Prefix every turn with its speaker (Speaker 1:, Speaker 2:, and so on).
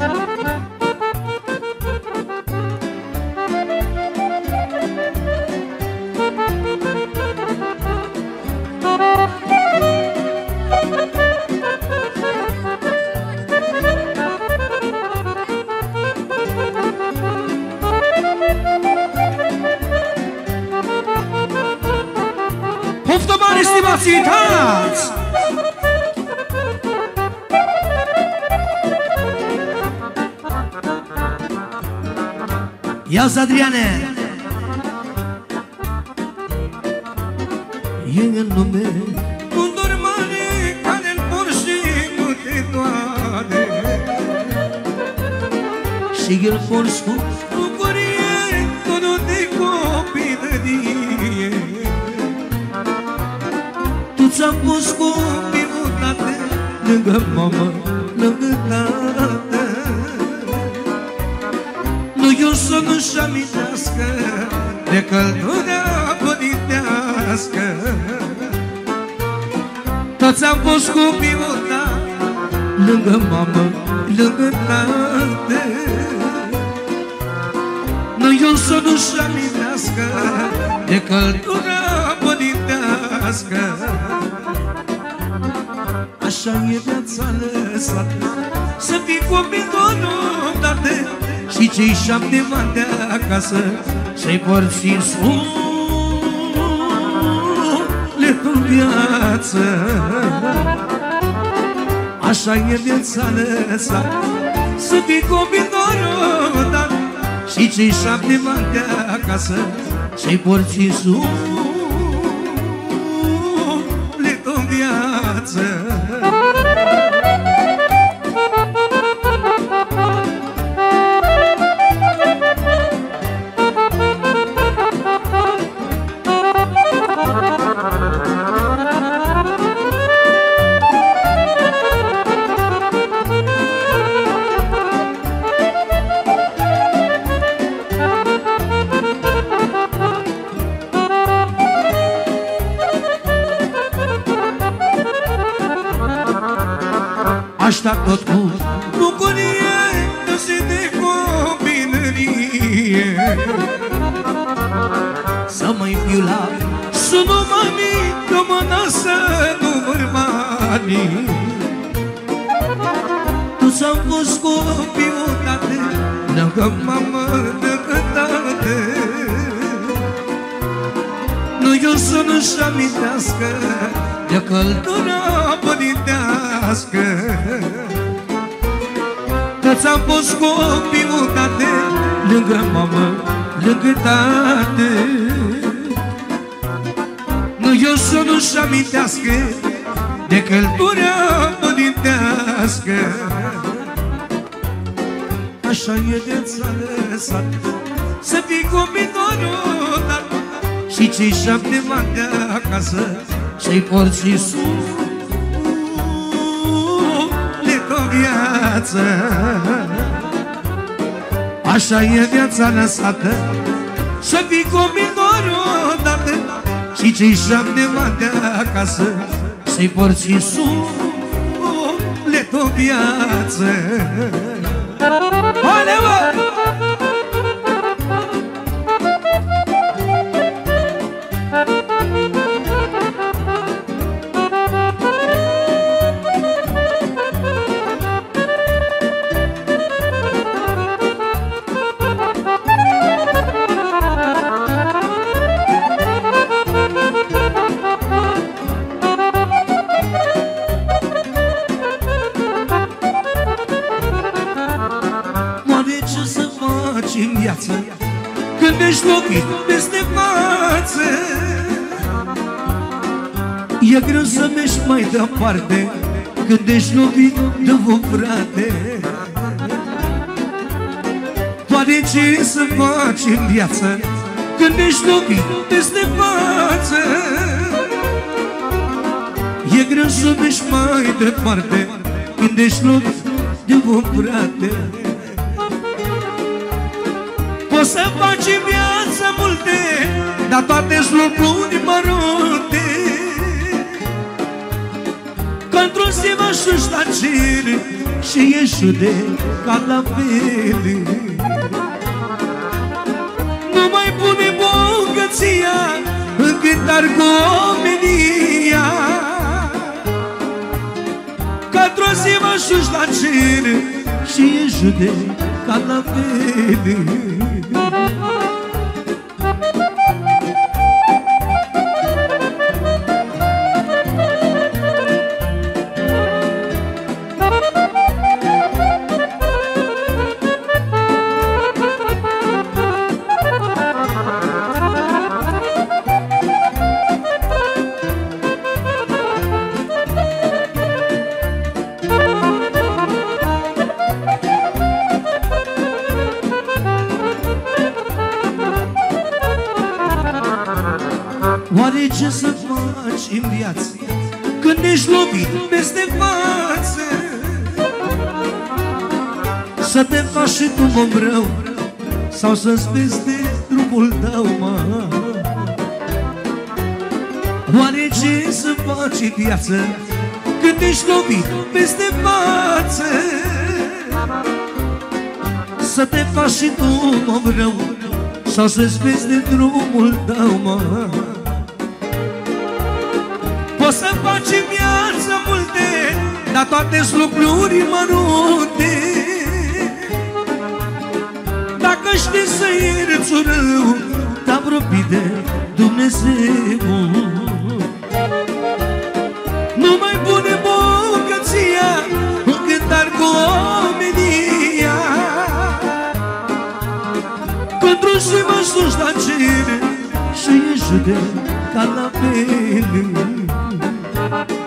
Speaker 1: Poftă mare, stimați invitați! Ia-ți, Adriane! E în nume.
Speaker 2: Cu dor mare care în porși nu te doare
Speaker 1: și el fors cu
Speaker 2: Bucurie tot de copilărie.
Speaker 1: Tu ți-am pus copilul Lângă mamă, lângă tată să nu-și amintească
Speaker 2: De căldura părintească.
Speaker 1: Tot ți-am pus copilul Lângă mamă, lângă tată. Nu eu să nu-și amintească
Speaker 2: De căldura părintească.
Speaker 1: Așa e viața lăsată Să fii copil odată Și cei șapte ani de acasă Să-i porți în sufletul viață. Așa e viața lăsată. Să fii copil odată Și cei șapte ani de acasă Să-i porți în tot cu
Speaker 2: Bucurie dăse de copilărie
Speaker 1: Să mai fiu la
Speaker 2: Sună mami, că mâna să nu bani
Speaker 1: Tu ți-am fost copilul tată
Speaker 2: Lângă mamă, lângă tată
Speaker 1: Nu eu să nu-și amintească
Speaker 2: De căldura părintească
Speaker 1: Că ți-am fost copilul tată Lângă mamă, lângă tată. Nu eu să nu-și amintească
Speaker 2: De căldura părintească
Speaker 1: Așa e viața lăsată Să fii copil odată Și cei șapte ani de acasă Să-i porți în viață. Așa e viața lăsată. Să fii copil odată Și cei șapte ani de acasă. Să-i porți în sufletul viață. Haide, Când ești lovit peste față. E greu să mergi mai departe Când ești lovit de un frate. Oare ce să faci în viață Când ești lovit peste față. E greu să mergi mai departe Când ești lovit de un frate Poți să faci în viață multe Dar toate-s lucruri mărunte Că într-un zi mă șuși la cer și e judecat la fel Nu mai pune bogăția în cântar cu omenia. Ca într-o zi mă la cer și e judecat la Oare ce să faci în viață Când ești lovit peste față? Să te faci și tu om rău Sau să-ți vezi de drumul tău, mă? Oare ce să faci în viață Când ești lovit peste față? Să te faci și tu om rău Sau să-ți vezi de drumul tău, mă Poți să faci în viață multe Dar toate sunt lucruri mărunte. Dacă știți să ierți un rău Te apropii de Dumnezeu. Nu mai pune bogăția În cântar cu omenia. Pentru și mă sus la cer Și e judecat la fel